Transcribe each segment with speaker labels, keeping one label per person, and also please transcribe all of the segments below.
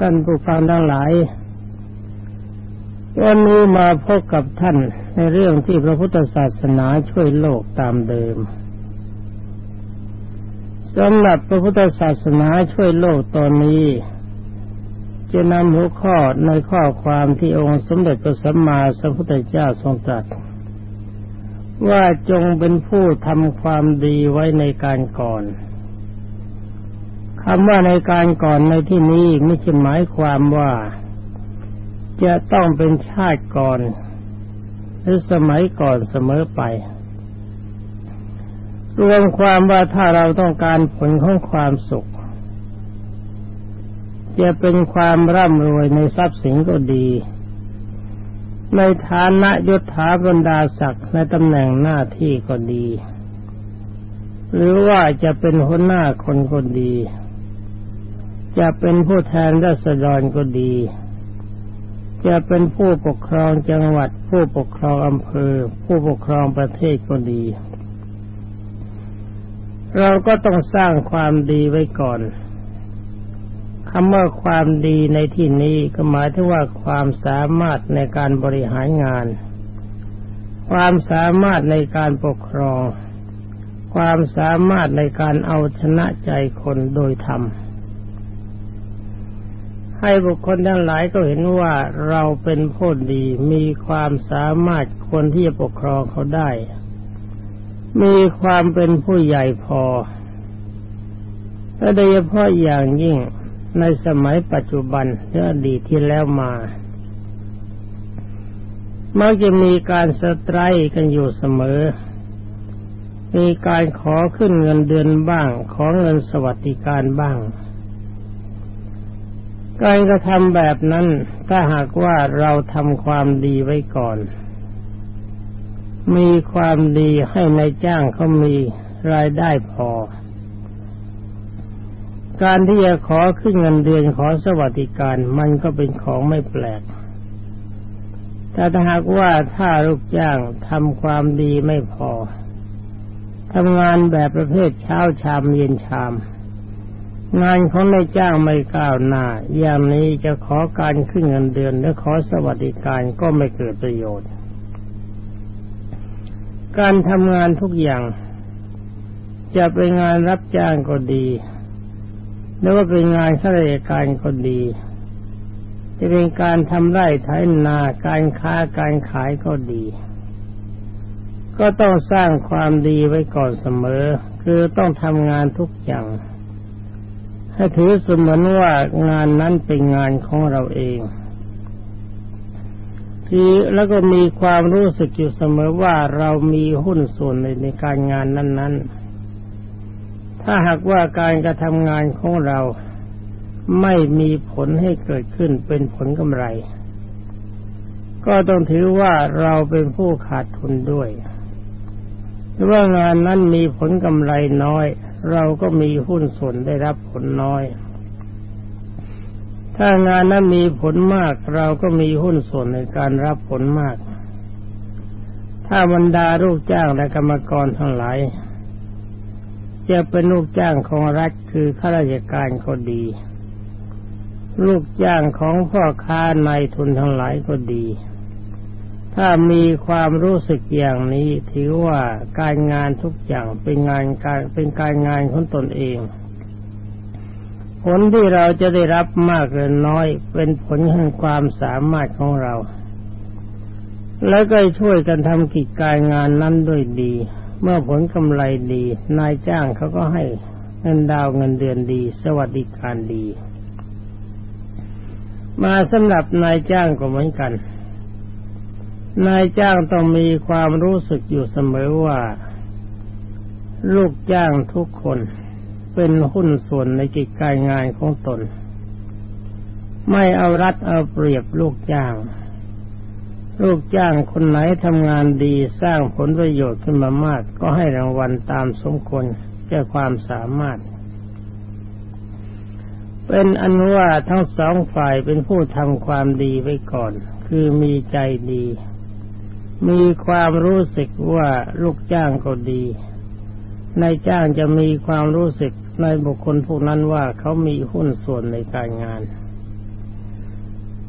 Speaker 1: ท่านผู้ฟังทั้งหลาย วันนี้มาพบกับท่านในเรื่องที่พระพุทธศาสนาช่วยโลกตามเดิมสำหรับพระพุทธศาสนาช่วยโลกตอนนี้ จะนำหัวข้อในข้อความที่องค์สมเด็จพระสัมมาสัมพุทธเจ้าทรงตรัส ว่าจงเป็นผู้ทำความดีไว้ในการก่อน คำว่าในการก่อนในที่นี้ไม่ใช่หมายความว่าจะต้องเป็นชาติก่อน หรือสมัยก่อนเสมอไป รวมความว่าถ้าเราต้องการผลของความสุข จะเป็นความร่ำรวยในทรัพย์สินก็ดี ในฐานะยศถาบรรดาศักดิ์ในตำแหน่งหน้าที่ก็ดี หรือว่าจะเป็นหัวหน้าคนก็ดี จะเป็นผู้แทนรัษฎรก็ดี จะเป็นผู้ปกครองจังหวัด ผู้ปกครองอำเภอ ผู้ปกครองประเทศก็ดี เราก็ต้องสร้างความดีไว้ก่อนคำว่าความดีในที่นี้ก็หมายถึงว่าความสามารถในการบริหารงาน ความสามารถในการปกครอง ความสามารถในการเอาชนะใจคนโดยธรรม ให้บุคคลทั้งหลายก็เห็นว่าเราเป็นผู้ดีมีความสามารถคนที่จะปกครองเขาได้ มีความเป็นผู้ใหญ่พอและโดยเฉพาะอย่างยิ่งในสมัยปัจจุบันและอดีตที่แล้วมามักจะมีการสตรายกันอยู่เสมอ มีการขอขึ้นเงินเดือนบ้าง ขอเงินสวัสดิการบ้าง การกระทำแบบนั้นถ้าหากว่าเราทำความดีไว้ก่อน มีความดีให้ในจ้างเขามีรายได้พอ การที่จะขอขึ้นเงินเดือนขอสวัสดิการมันก็เป็นของไม่แปลก แต่ถ้าหากว่าถ้าลูกจ้างทำความดีไม่พอทำงานแบบประเภทเช้าชามเย็นชาม งานของนายจ้างไม่ก้าวหน้า อย่างนี้จะขอการขึ้นเงินเดือนและขอสวัสดิการก็ไม่เกิดประโยชน์ การทำงานทุกอย่าง จะเป็นงานรับจ้างก็ดีหรือว่าเป็นงานข้าราชการก็ดี จะเป็นการทำไร่ไถนา การค้าการขายก็ดี ก็ต้องสร้างความดีไว้ก่อนเสมอ คือต้องทำงานทุกอย่าง ให้ถือเสมือนว่างานนั้นเป็นงานของเราเองทีแล้วก็มีความรู้สึกอยู่เสมอว่าเรามีหุ้นส่วนในในการงานนั้นๆ ถ้าหากว่าการกระทำงานของเราไม่มีผลให้เกิดขึ้นเป็นผลกำไร ก็ต้องถือว่าเราเป็นผู้ขาดทุนด้วยหรือว่างานนั้นมีผลกำไรน้อย เราก็มีหุ้นส่วนได้รับผลน้อย ถ้างานนั้นมีผลมาก เราก็มีหุ้นส่วนในการรับผลมาก ถ้าบรรดาลูกจ้างและกรรมกรทั้งหลายจะเป็นลูกจ้างของรัฐคือข้าราชการก็ดี ลูกจ้างของพ่อค้านายทุนทั้งหลายก็ดี ถ้ามีความรู้สึกอย่างนี้ถือว่าการงานทุกอย่างเป็นงานการเป็นการงานของตนเอง ผลที่เราจะได้รับมากหรือน้อยเป็นผลแห่งความสามารถของเรา แล้วก็ช่วยกันทำกิจการงานนั้นด้วยดี เมื่อผลกำไรดี นายจ้างเขาก็ให้เงินดาวเงินเดือนดี สวัสดิการดี มาสำหรับนายจ้างก็เหมือนกัน นายจ้างต้องมีความรู้สึกอยู่เสมอว่า ลูกจ้างทุกคนเป็นหุ้นส่วนในกิจการงานของตน ไม่เอารัดเอาเปรียบลูกจ้าง ลูกจ้างคนไหนทำงานดีสร้างผลประโยชน์ขึ้นมามาก ก็ให้รางวัลตามสมควรแก่ความสามารถ เป็นอันว่าทั้งสองฝ่ายเป็นผู้ทำความดีไว้ก่อน คือมีใจดี มีความรู้สึกว่าลูกจ้างก็ดีนายจ้างจะมีความรู้สึกในบุคคลพวกนั้นว่าเขามีหุ้นส่วนในการงาน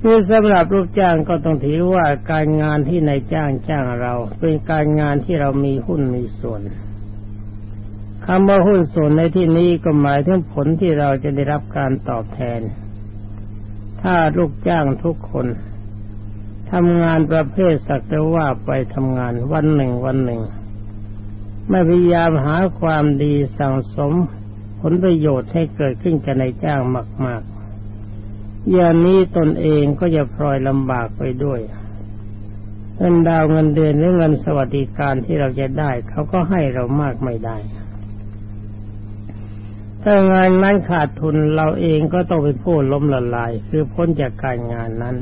Speaker 1: คือสำหรับลูกจ้างก็ต้องถือว่าการงานที่นายจ้างจ้างเรา เป็นการงานที่เรามีหุ้นมีส่วนคำว่าหุ้นส่วนในที่นี้ก็หมายถึงผลที่เราจะได้รับการตอบแทน ถ้าลูกจ้างทุกคน ทำงานประเภทสักแต่ว่าไปทำงานวันหนึ่งวันหนึ่ง ไม่พยายามหาความดีสั่งสม ผลประโยชน์ให้เกิดขึ้นกับนายจ้างมาก ๆ อย่างนี้ตนเองก็จะพลอยลำบากไปด้วยเงินดาวเงินเดือนหรือเงินสวัสดิการที่เราจะได้ เขาก็ให้เรามากไม่ได้ถ้างานนั้นขาดทุนเราเองก็ต้องเป็นผู้ล้มละลาย คือพ้นจากการงานนั้น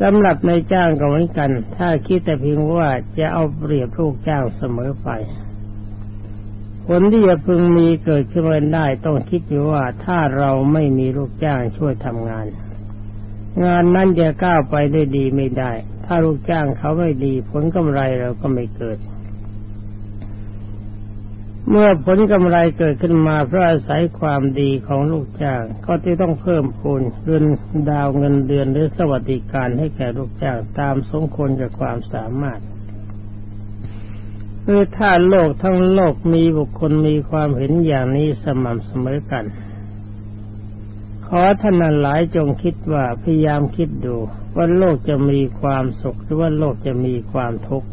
Speaker 1: สำหรับในจ้างก็เหมือนกัน ถ้าคิดแต่เพียงว่าจะเอาเปรียบลูกจ้างเสมอไป ผลที่จะพึงมีเกิดขึ้นมาได้ต้องคิดอยู่ว่าถ้าเราไม่มีลูกจ้างช่วยทำงาน งานนั้นจะก้าวไปได้ดีไม่ได้ ถ้าลูกจ้างเขาไม่ดี ผลกำไรเราก็ไม่เกิด เมื่อผลกำไรเกิดขึ้นมาเพราะอาศัยความดีของลูกจ้าง ก็จะต้องเพิ่มพูนเงินดาวเงินเดือนหรือสวัสดิการให้แก่ลูกจ้างตามสมควรกับความสามารถคือถ้าโลกทั้งโลกมีบุคคลมีความเห็นอย่างนี้สม่ำเสมอกัน ขอท่านหลายจงคิดว่าพยายามคิดดู ว่าโลกจะมีความสุขหรือว่าโลกจะมีความทุกข์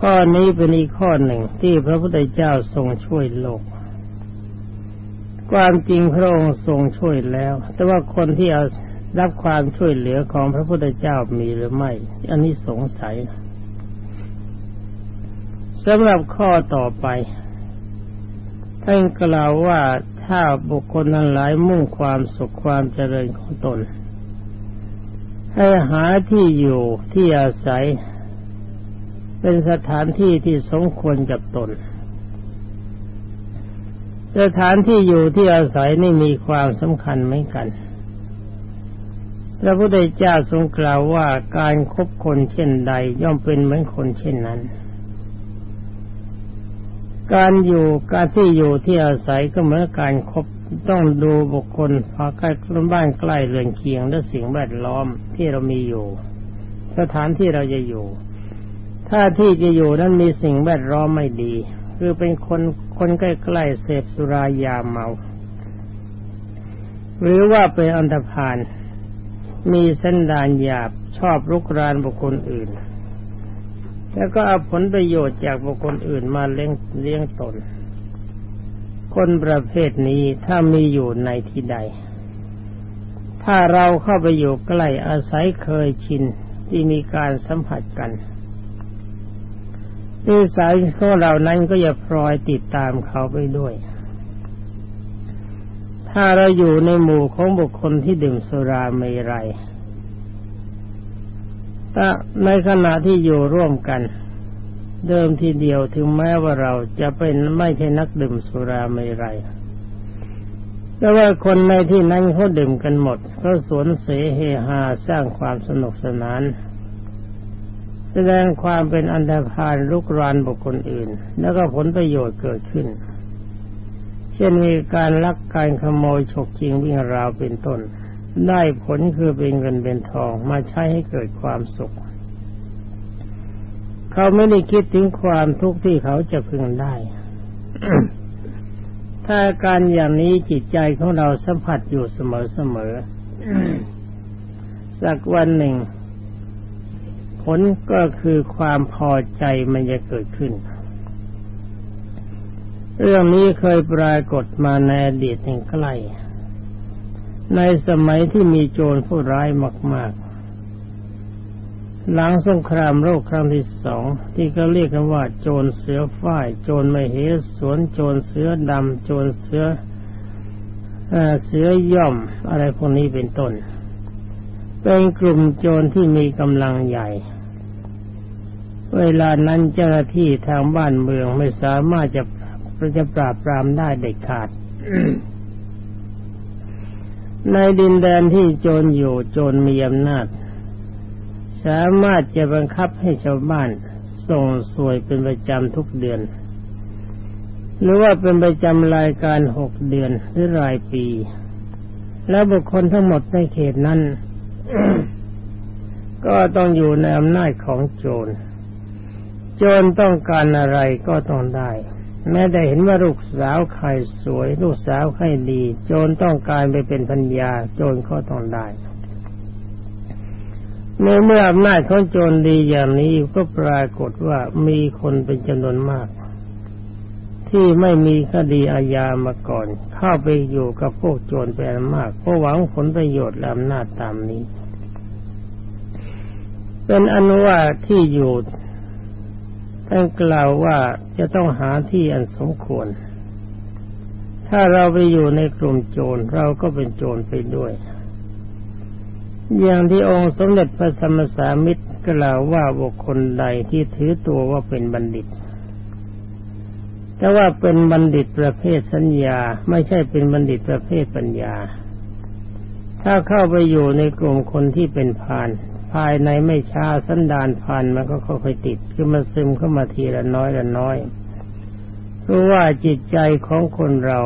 Speaker 1: ข้อนี้เป็นอีกข้อหนึ่งที่พระพุทธเจ้าทรงช่วยโลก ความจริงพระองค์ทรงช่วยแล้ว แต่ว่าคนที่เอารับความช่วยเหลือของพระพุทธเจ้ามีหรือไม่ อันนี้สงสัยสำหรับข้อต่อไปท่านกล่าวว่าถ้าบุคคลนั้นหลายมุ่งความสุขความเจริญของตน ให้หาที่อยู่ที่อาศัย เป็นสถานที่ที่สมควรกับตน สถานที่อยู่ที่อาศัยนี่มีความสำคัญเหมือนกัน พระพุทธเจ้าทรงกล่าวว่าการครบคนเช่นใดย่อมเป็นเหมือนคนเช่นนั้น การอยู่การที่อยู่ที่อาศัยก็เหมือนการครบต้องดูบุคคลพาใกล้บ้านใกล้เรือนเคียงและสิ่งแวดล้อมที่เรามีอยู่ สถานที่เราจะอยู่ ถ้าที่จะอยู่นั้นมีสิ่งแวดล้อมไม่ดี คือเป็นคนคนใกล้ๆเสพสุรายาเมา หรือว่าเป็นอันธพาลมีเส้นดานหยาบชอบรุกรานบุคคลอื่น แล้วก็เอาผลประโยชน์จากบุคคลอื่นมาเลี้ยงเลี้ยงตน คนประเภทนี้ถ้ามีอยู่ในที่ใด ถ้าเราเข้าไปอยู่ใกล้อาศัยเคยชินที่มีการสัมผัสกัน นิสัยของเรานั้นก็จะพลอยติดตามเขาไปด้วย ถ้าเราอยู่ในหมู่ของบุคคลที่ดื่มสุราเมรัยถ้าในขณะที่อยู่ร่วมกัน เดิมทีเดียวถึงแม้ว่าเราจะเป็นไม่ใช่นักดื่มสุราเมรัยแต่ว่าคนในที่นั้นเขาดื่มกันหมดเขาสวนเสเฮฮาสร้างความสนุกสนาน แสดงความเป็นอันดาพานลุกรานบุคคลอื่น แล้วก็ผลประโยชน์เกิดขึ้น เช่นมีการลักการขโมยฉกจริงวิ่งราวเป็นต้น ได้ผลคือเป็นเงินเป็นทองมาใช้ให้เกิดความสุข เขาไม่ได้คิดถึงความทุกข์ที่เขาจะพึงได้ ถ้าการอย่างนี้จิตใจของเราสัมผัสอยู่เสมอๆสักวันหนึ่ง ผลก็คือความพอใจมันจะเกิดขึ้น เรื่องนี้เคยปรากฏมาในอดีตแห่งใกล้ ในสมัยที่มีโจรผู้ร้ายมาก ๆ หลังสงครามโลกครั้งที่สองที่เขาเรียกกันว่า โจรเสือฝ้าย โจรไม่เหสวน โจรเสือดำ โจรเสือเสือย่อมอะไรพวกนี้เป็นต้น เป็นกลุ่มโจรที่มีกำลังใหญ่ เวลานั้นเจ้าหน้าที่ทางบ้านเมืองไม่สามารถจะจะปราบปรามได้เด็ดขาด ในดินแดนที่โจรอยู่โจรมีอำนาจ สามารถจะบังคับให้ชาวบ้านส่งสวยเป็นประจำทุกเดือน หรือว่าเป็นประจำรายการหกเดือนหรือรายปี แล้วบุคคลทั้งหมดในเขตนั้น ก็ต้องอยู่ในอำนาจของโจร โจรต้องการอะไรก็ต้องได้ แม้แต่เห็นว่าลูกสาวใครสวย ลูกสาวใครดี โจรต้องการไปเป็นพัญญา โจรก็ต้องได้ในเมื่ออำนาจของโจรดีอย่างนี้ก็ปรากฏว่ามีคนเป็นจำนวนมาก ที่ไม่มีคดีอาญามาก่อน เข้าไปอยู่กับพวกโจรเป็นมาก เพราะหวังผลประโยชน์และอำนาจตามนี้ เป็นอนุว่าที่อยู่ท่านกล่าวว่าจะต้องหาที่อันสมควร ถ้าเราไปอยู่ในกลุ่มโจรเราก็เป็นโจรไปด้วย อย่างที่องค์สมเด็จพระสัมมาสัมพุทธกล่าวว่าบุคคลใดที่ถือตัวว่าเป็นบัณฑิต แต่ว่าเป็นบัณฑิตประเภทสัญญา ไม่ใช่เป็นบัณฑิตประเภทปัญญา ถ้าเข้าไปอยู่ในกลุ่มคนที่เป็นพาน ภายในไม่ช้าสันดานพานมันก็ค่อยๆติด คือมันซึมเข้ามาทีละน้อยละน้อยเพราะว่าจิตใจของคนเรา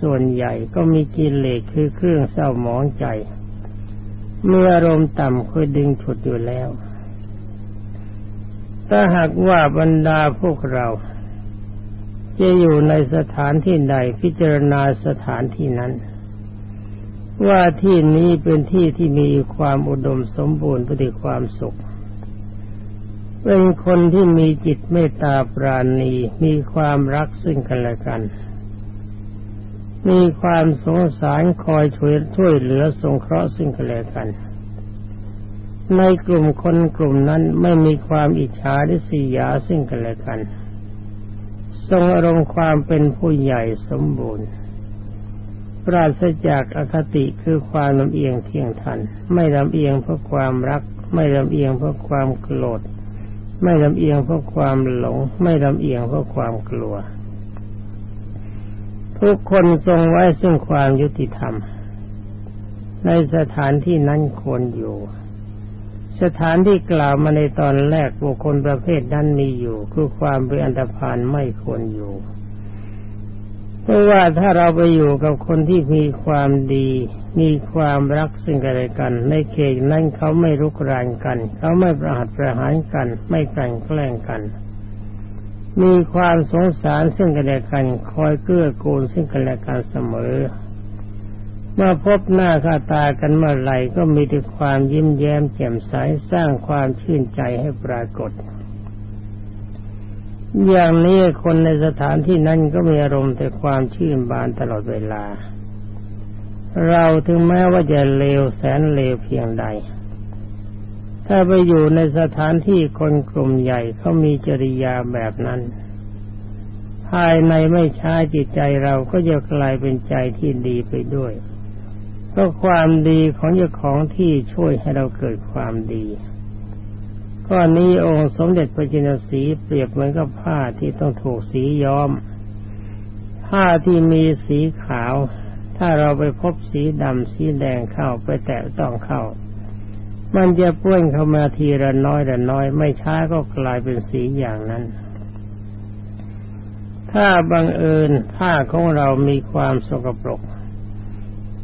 Speaker 1: ส่วนใหญ่ก็มีกิเลสคือเครื่องเศร้าหมองใจ เมื่ออารมณ์ต่ำค่อยดึงฉุดอยู่แล้ว ถ้าหากว่าบรรดาพวกเรา จะอยู่ในสถานที่ใดพิจารณาสถานที่นั้น ว่าที่นี้เป็นที่ที่มีความอุดมสมบูรณ์ไปด้วยความสุข เป็นคนที่มีจิตเมตตาปราณีมีความรักซึ่งกันและกัน มีความสงสารคอยช่วยช่วยเหลือสงเคราะห์ซึ่งกันและกัน ในกลุ่มคนกลุ่มนั้นไม่มีความอิจฉาหรือสียาซึ่งกันและกัน ทรงอารมณ์ความเป็นผู้ใหญ่สมบูรณ์ ปราศจากอคติคือความลำเอียงเที่ยงทัน ไม่ลำเอียงเพราะความรัก ไม่ลำเอียงเพราะความโกรธ ไม่ลำเอียงเพราะความหลง ไม่ลำเอียงเพราะความกลัว ทุกคนทรงไว้ซึ่งความยุติธรรม ในสถานที่นั้นควรอยู่ สถานที่กล่าวมาในตอนแรกบุคคลประเภทนั้นมีอยู่ คือความเป็นอันตรพานไม่ควรอยู่ เพราะว่าถ้าเราไปอยู่กับคนที่มีความดี มีความรักซึ่งกันและกัน ในเขตนั้นเขาไม่รุกรานกัน เขาไม่ประหัตประหารกัน ไม่กลั่นแกล้งกัน มีความสงสารซึ่งกันและกัน คอยเกื้อกูลซึ่งกันและกันเสมอ เมื่อพบหน้าค่าตากันเมื่อไหร่ก็มีแต่ความยิ้มแย้มแจ่มใสสร้างความชื่นใจให้ปรากฏ อย่างนี้คนในสถานที่นั้นก็มีอารมณ์แต่ความชื่นบานตลอดเวลา เราถึงแม้ว่าจะเลวแสนเลวเพียงใด ถ้าไปอยู่ในสถานที่คนกลุ่มใหญ่เขามีจริยาแบบนั้น ภายในไม่ช้าจิตใจเราก็จะกลายเป็นใจที่ดีไปด้วย เพราะความดีของเจ้าของที่ช่วยให้เราเกิดความดี ก้อนนี้องค์สมเด็จพระจินสีเปรียบเหมือนกับผ้าที่ต้องถูกสีย้อม ผ้าที่มีสีขาว ถ้าเราไปพบสีดำสีแดงเข้าไปแตะต้องเข้า มันจะเปื้อนเข้ามาทีละน้อยละน้อย ไม่ช้าก็กลายเป็นสีอย่างนั้น ถ้าบังเอิญผ้าของเรามีความสกปรก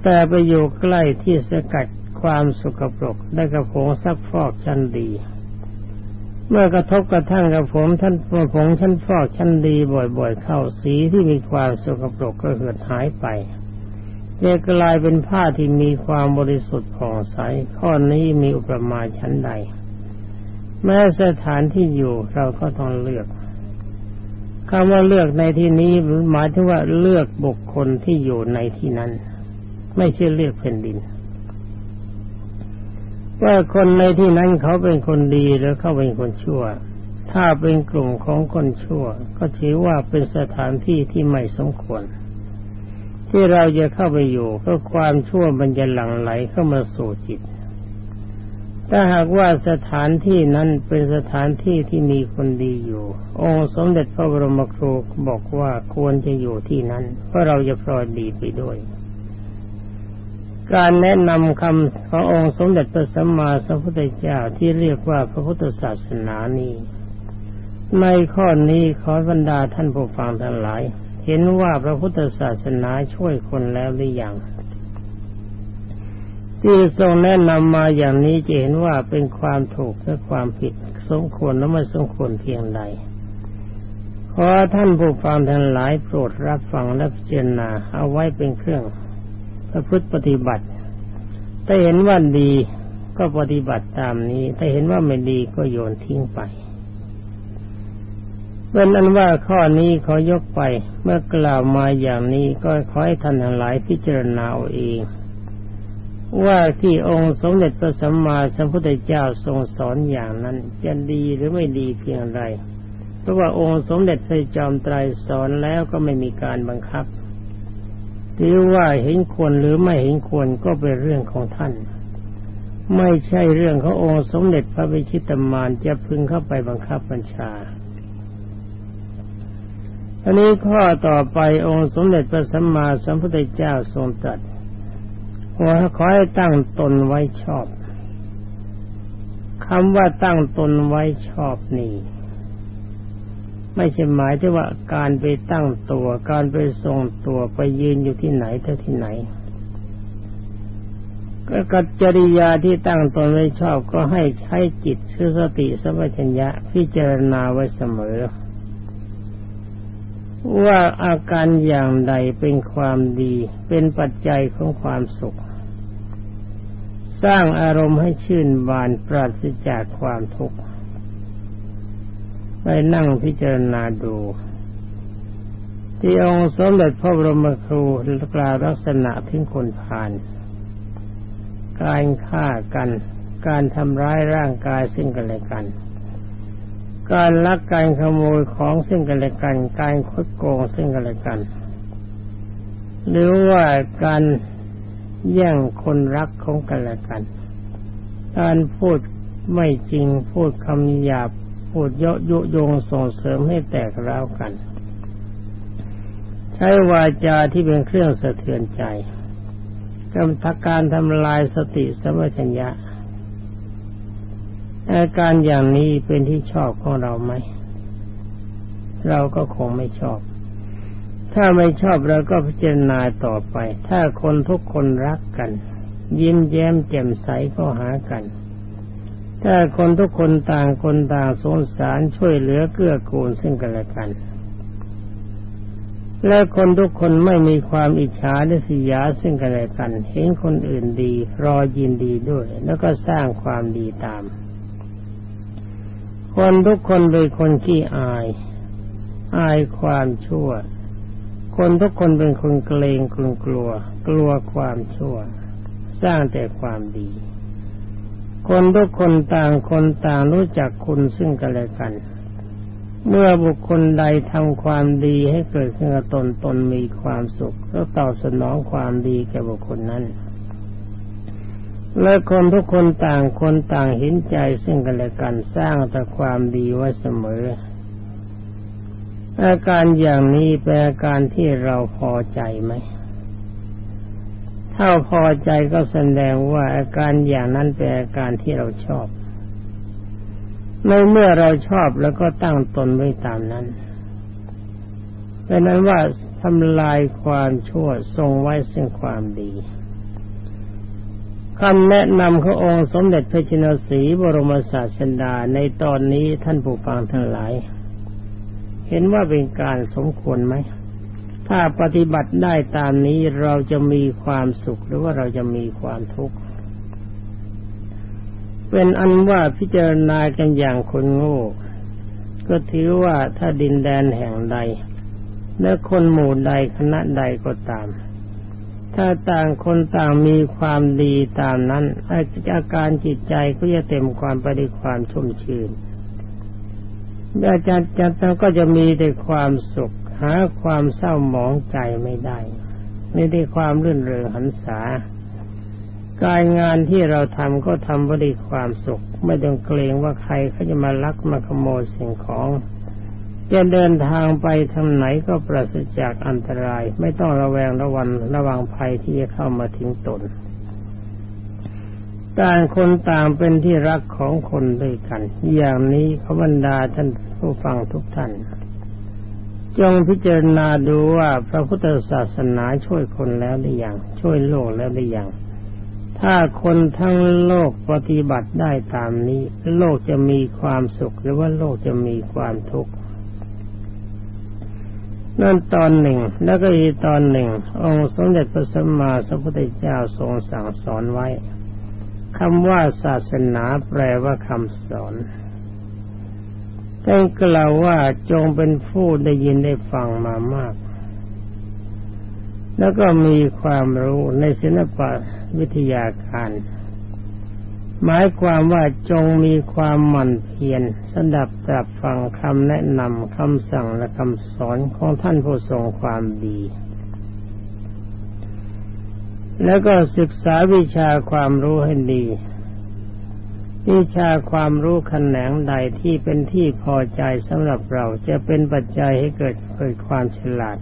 Speaker 1: แต่ไปอยู่ใกล้ที่สกัดความสกปรกได้กระผงซักฟอกชั้นดี เมื่อกระทบกระทั่งกับผมท่านผงชั้นฟอกชั้นดีบ่อยๆ เข้าสีที่มีความสกปรกก็เหือดหายไปจะกลายเป็นผ้าที่มีความบริสุทธิ์ผ่องใสข้อนี้มีอุปมาชั้นใด แม้สถานที่อยู่เราก็ต้องเลือกคำว่าเลือกในที่นี้หมายถึงว่าเลือกบุคคลที่อยู่ในที่นั้น ไม่ใช่เลือกแผ่นดิน ว่าคนในที่นั้นเขาเป็นคนดีหรือเขาเป็นคนชั่ว ถ้าเป็นกลุ่มของคนชั่ว ก็ถือว่าเป็นสถานที่ที่ไม่สมควร ที่เราจะเข้าไปอยู่ก็ความชั่วมันจะหลั่งไหลเข้ามาสู่จิต ถ้าหากว่าสถานที่นั้นเป็นสถานที่ที่มีคนดีอยู่ องค์สมเด็จพระบรมครูบอกว่าควรจะอยู่ที่นั้น เพราะเราจะพลอยดีไปด้วย การแนะนำคำขององค์สมเด็จพระสัมมาสัมพุทธเจ้าที่เรียกว่าพระพุทธศาสนานี้ ในข้อนี้ขอบรรดาท่านผู้ฟังทั้งหลาย เห็นว่าพระพุทธศาสนาช่วยคนแล้วหรือยังที่ทรงแนะนำมาอย่างนี้จะเห็นว่าเป็นความถูกและความผิดสมควรและไม่สมควรเพียงใดขอท่านผู้ฟังทั้งหลายโปรดรับฟังและพิจารณาเอาไว้เป็นเครื่อง ประพฤติปฏิบัติ ถ้าเห็นว่าดีก็ปฏิบัติตามนี้ ถ้าเห็นว่าไม่ดีก็โยนทิ้งไปเป็นอันว่าข้อนี้ขอยกไปเมื่อกล่าวมาอย่างนี้ก็ขอให้ท่านทั้งหลายพิจารณาเอาเอง ว่าที่องค์สมเด็จพระสัมมาสัมพุทธเจ้าทรงสอนอย่างนั้นจะดีหรือไม่ดีเพียงไร เพราะว่าองค์สมเด็จพระจอมไตรสอนแล้วก็ไม่มีการบังคับ หรือว่าเห็นควรหรือไม่เห็นควรก็เป็นเรื่องของท่าน ไม่ใช่เรื่องขององค์สมเด็จพระวิชิตมารจะพึงเข้าไปบังคับบัญชาอันนี้ข้อต่อไปองค์สมเด็จพระสัมมาสัมพุทธเจ้าทรงตรัสว่าขอให้ตั้งตนไว้ชอบคำว่าตั้งตนไว้ชอบนี่ ไม่ใช่หมายถึงว่าการไปตั้งตัว การไปทรงตัวไปยืนอยู่ที่ไหนเท่าที่ไหนก็กัจจริยาที่ตั้งตนไว้ชอบก็ให้ใช้จิตชื่อสติสัมปชัญญะพิจารณาไว้เสมอ ว่าอาการอย่างใดเป็นความดี เป็นปัจจัยของความสุข สร้างอารมณ์ให้ชื่นบานปราศจากความทุกข์ ไปนั่งพิจารณาดู ที่องค์สมเด็จพระบรมครูกล่าวลักษณะถึงคนผ่าน การฆ่ากัน การทำร้ายร่างกายซึ่งกันและกัน การลักการขโมยของซึ่งกันและกัน การคดโกงซึ่งกันและกัน หรือว่าการแย่งคนรักของกันและกัน การพูดไม่จริงพูดคำหยาบ พูดเยาะยุยงส่งเสริมให้แตกร้าวกัน ใช้วาจาที่เป็นเครื่องสะเทือนใจกำทักการทำลายสติสมัชัญญะอาการอย่างนี้เป็นที่ชอบของเราไหม เราก็คงไม่ชอบ ถ้าไม่ชอบเราก็พิจารณาต่อไป ถ้าคนทุกคนรักกัน ยิ้มแย้มแจ่มใสก็หากัน ถ้าคนทุกคนต่างคนต่างสงสารช่วยเหลือเกื้อกูลซึ่งกันและกัน และคนทุกคนไม่มีความอิจฉาและสียาซึ่งกันและกัน เห็นคนอื่นดี รอยินดีด้วย แล้วก็สร้างความดีตาม คนทุกคนเป็นคนขี้อาย อายความชั่ว คนทุกคนเป็นคนเกรงกลัวกลัวความชั่ว สร้างแต่ความดี คนทุกคนต่างคนต่างรู้จักคุณซึ่งกันและกัน เมื่อบุคคลใดทำความดีให้เกิดขึ้นกับตนตนมีความสุขก็ตอบสนองความดีแก่บุคคลนั้น และคนทุกคนต่างคนต่างเห็นใจซึ่งกันและกันสร้างแต่ความดีไว้เสมอ อาการอย่างนี้เป็นอาการที่เราพอใจไหม ถ้าพอใจก็แสดงว่าอาการอย่างนั้นเป็นอาการที่เราชอบในเมื่อเราชอบแล้วก็ตั้งตนไว้ตามนั้นเป็นนั้นว่าทำลายความชั่วทรงไว้ซึ่งความดีคำแนะนำขององค์สมเด็จพระจินสีบรมศาสดาในตอนนี้ท่านผู้ฟังทั้งหลาย เห็นว่าเป็นการสมควรไหม ถ้าปฏิบัติได้ตามนี้เราจะมีความสุขหรือว่าเราจะมีความทุกข์ เป็นอันว่าพิจารณากันอย่างคนโง่ ก็ถือว่าถ้าดินแดนแห่งใด และคนหมู่ใดคณะใดก็ตาม ถ้าต่างคนต่างมีความดีตามนั้นอาการจิตใจก็จะเต็มความไปด้วยความชุ่มชื่นอาจารย์จะก็จะมีแต่ความสุข หาความเศร้าหมองใจไม่ได้ ไม่ได้ความรื่นเริงหันษาการงานที่เราทำก็ทำบริความสุข ไม่ต้องเกรงว่าใครเขาจะมาลักมาขโมยสิ่งของจะเดินทางไปทางไหนก็ปราศจากอันตราย ไม่ต้องระแวงระวังระวังภัยที่จะเข้ามาถึงตนต่างคนต่างเป็นที่รักของคนด้วยกัน อย่างนี้ขบันดาท่านผู้ฟังทุกท่าน จงพิจารณาดูว่าพระพุทธศาสนาช่วยคนแล้วหรือยังช่วยโลกแล้วหรือยังถ้าคนทั้งโลกปฏิบัติได้ตามนี้ โลกจะมีความสุขหรือว่าโลกจะมีความทุกข์นั่นตอนหนึ่ง แล้วก็อีกตอนหนึ่ง องค์สมเด็จพระสัมมาสัมพุทธเจ้าทรงสั่งสอนไว้คำว่าศาสนาแปลว่าคำสอน ท่านกล่าวว่าจงเป็นผู้ได้ยินได้ฟังมามาก แล้วก็มีความรู้ในศิลปะวิทยาการ หมายความว่าจงมีความหมั่นเพียรสดับตรับฟังคำแนะนำคำสั่งและคำสอนของท่านผู้ทรงความดี แล้วก็ศึกษาวิชาความรู้ให้ดี วิชาความรู้ขแขนงใดที่เป็นที่พอใจสำหรับเราจะเป็นปัจจัยให้เกิดเกิดความฉลาด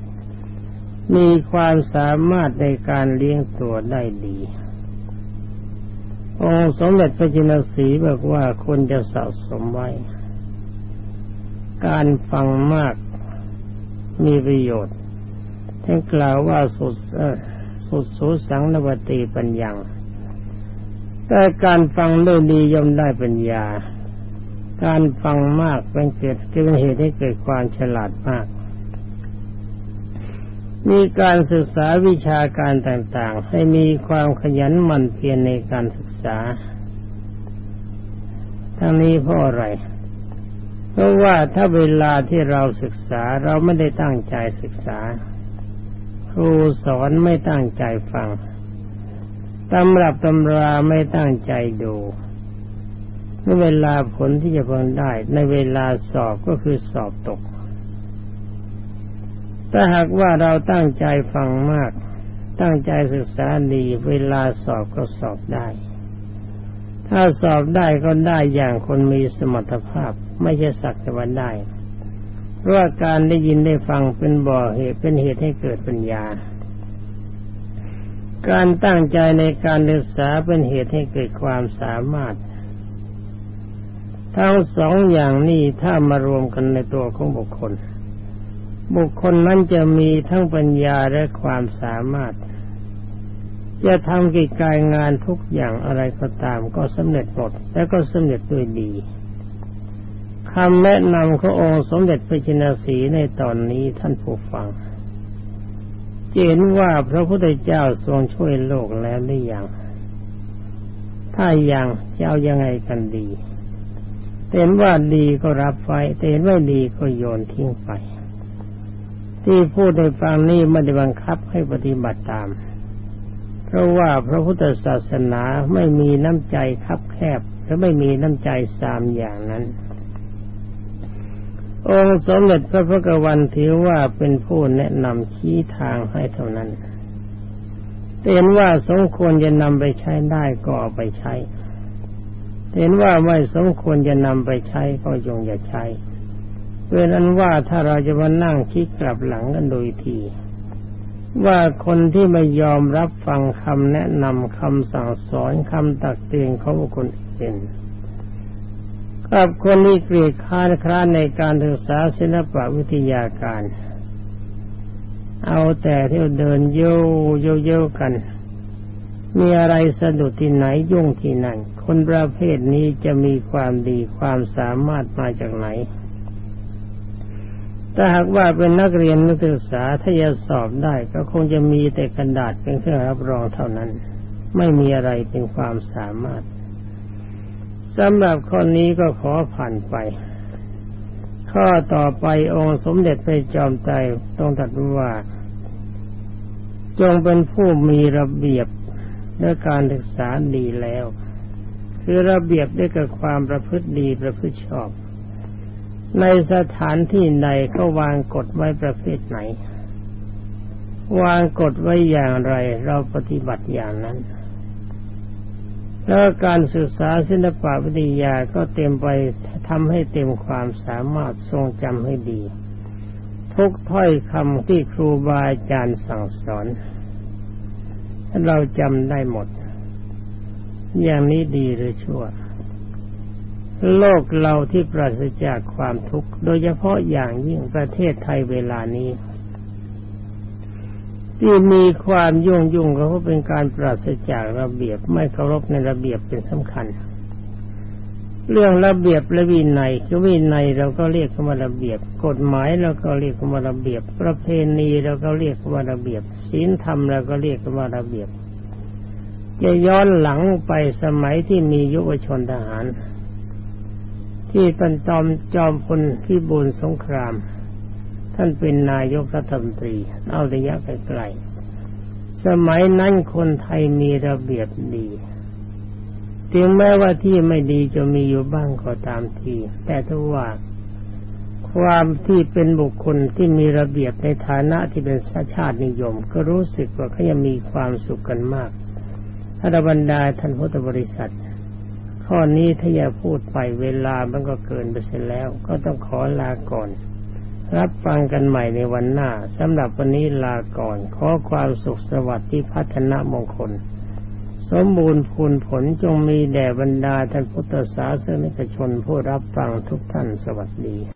Speaker 1: มีความสามารถในการเลี้ยงตัวได้ดี องค์สมเด็จพระจินสีบอกว่าคนจะสะสมไว้ การฟังมากมีประโยชน์ท่านกล่าวว่าสุดสุดสูสังนวตีปัญญา แต่การฟังด้วยดีย่อมได้ปัญญา การฟังมากเป็นเกิดเป็นเหตุให้เกิดความฉลาดมาก มีการศึกษาวิชาการต่างๆ ให้มีความขยันหมั่นเพียรในการศึกษา ทั้งนี้เพราะอะไร เพราะว่าถ้าเวลาที่เราศึกษาเราไม่ได้ตั้งใจศึกษา ครูสอนไม่ตั้งใจฟัง ตำรับตำราไม่ตั้งใจดูในเวลาผลที่จะพึงได้ ในเวลาสอบก็คือสอบตก ถ้าหากว่าเราตั้งใจฟังมาก ตั้งใจศึกษาดี เวลาสอบก็สอบได้ ถ้าสอบได้ก็ได้อย่างคนมีสมรรถภาพ ไม่ใช่สักแต่ว่าได้ เพราะการได้ยินได้ฟังเป็นบ่อเหตุเป็นเหตุให้เกิดปัญญา การตั้งใจในการศึกษาเป็นเหตุให้เกิดความสามารถ ทั้งสองอย่างนี้ถ้ามารวมกันในตัวของบุคคล บุคคลนั้นจะมีทั้งปัญญาและความสามารถ จะทำกิจการงานทุกอย่างอะไรก็ตามก็สำเร็จหมดและก็สำเร็จด้วยดีคำแนะนำขององค์สมเด็จพระจินสีในตอนนี้ท่านผู้ฟัง เห็นว่าพระพุทธเจ้าทรงช่วยโลกแล้วหรือยัง ถ้ายังจะเอายังไงกันดีเห็นว่าดีก็รับไว้เห็นว่าดีก็โยนทิ้งไป ที่พูดในฟังนี้ไม่ได้บังคับให้ปฏิบัติตาม เพราะว่าพระพุทธศาสนาไม่มีน้ำใจคับแคบและไม่มีน้ำใจสามอย่างนั้น องค์สมเด็จพระพุทธวันถือว่าเป็นผู้แนะนำชี้ทางให้เท่านั้นเห็นว่าสมควรจะนำไปใช้ได้ก็เอาไปใช้ เห็นว่าไม่สมควรจะนำไปใช้ก็ยงอย่าใช้เพราะนั้นว่าถ้าเราจะมานั่งคิดกลับหลังกันโดยที ว่าคนที่ไม่ยอมรับฟังคำแนะนำคำสั่งสอนคำตักเตือนของคนอื่น กับคนที่เกลียดค้านคร้านในการศึกษาศิลปะวิทยาการ เอาแต่เที่ยวเดินโยโยโยกัน มีอะไรสะดุดที่ไหนยุ่งที่นั่น คนประเภทนี้จะมีความดีความสามารถมาจากไหน ถ้าหากว่าเป็นนักเรียนนักศึกษาถ้าจะสอบได้ก็คงจะมีแต่กระดาษเป็นเครื่องรับรองเท่านั้น ไม่มีอะไรเป็นความสามารถ สำหรับข้อนี้ก็ขอผ่านไป ข้อต่อไปองค์สมเด็จพระจอมไตรต้องตัดว่า จงเป็นผู้มีระเบียบและการศึกษาดีแล้ว คือระเบียบด้วยกับความประพฤติดีประพฤติชอบ ในสถานที่ใดก็วางกฎไว้ประเภทไหน วางกฎไว้อย่างไรเราปฏิบัติอย่างนั้น แล้วการศึกษาศิลปะวิทยาก็เต็มไปทำให้เต็มความสามารถทรงจำให้ดี ทุกถ้อยคำที่ครูบาอาจารย์สั่งสอนเราจำได้หมด อย่างนี้ดีหรือชั่ว โลกเราที่ปราศจากความทุกข์ โดยเฉพาะอย่างยิ่งประเทศไทยเวลานี้ ที่มีความยุ่งยุ่งก็เราเป็นการปราศจากระเบียบไม่เคารพในระเบียบเป็นสำคัญ เรื่องระเบียบและวินัยก็วินัยเราก็เรียกว่าระเบียบ กฎหมายเราก็เรียกว่าระเบียบ ประเพณีเราก็เรียกว่าระเบียบศีลธรรมเราก็เรียกว่าระเบียบ จะย้อนหลังไปสมัยที่มียุวชนทหาร ที่เป็นจอมจอมพลที่บุญสงคราม ท่านเป็นนายกรัฐมนตรีเอาระยะไกลๆสมัยนั้นคนไทยมีระเบียบดีถึงแม้ว่าที่ไม่ดีจะมีอยู่บ้างก็ตามที แต่ถ้าว่าความที่เป็นบุคคลที่มีระเบียบในฐานะที่เป็นชาตินิยม ก็รู้สึกว่าเขายังมีความสุขกันมากถ้าบรรดาท่านพุทธบริษัท ข้อนี้ถ้าอย่าพูดไปเวลามันก็เกินไปเสียแล้ว ก็ต้องขอลาก่อน รับฟังกันใหม่ในวันหน้าสำหรับวันนี้ลาก่อน ขอความสุขสวัสดิ์ที่พัฒนามงคล สมบูรณ์พูนผลจงมีแด่บรรดาท่านพุทธศาสนิกชนผู้รับฟังทุกท่านสวัสดี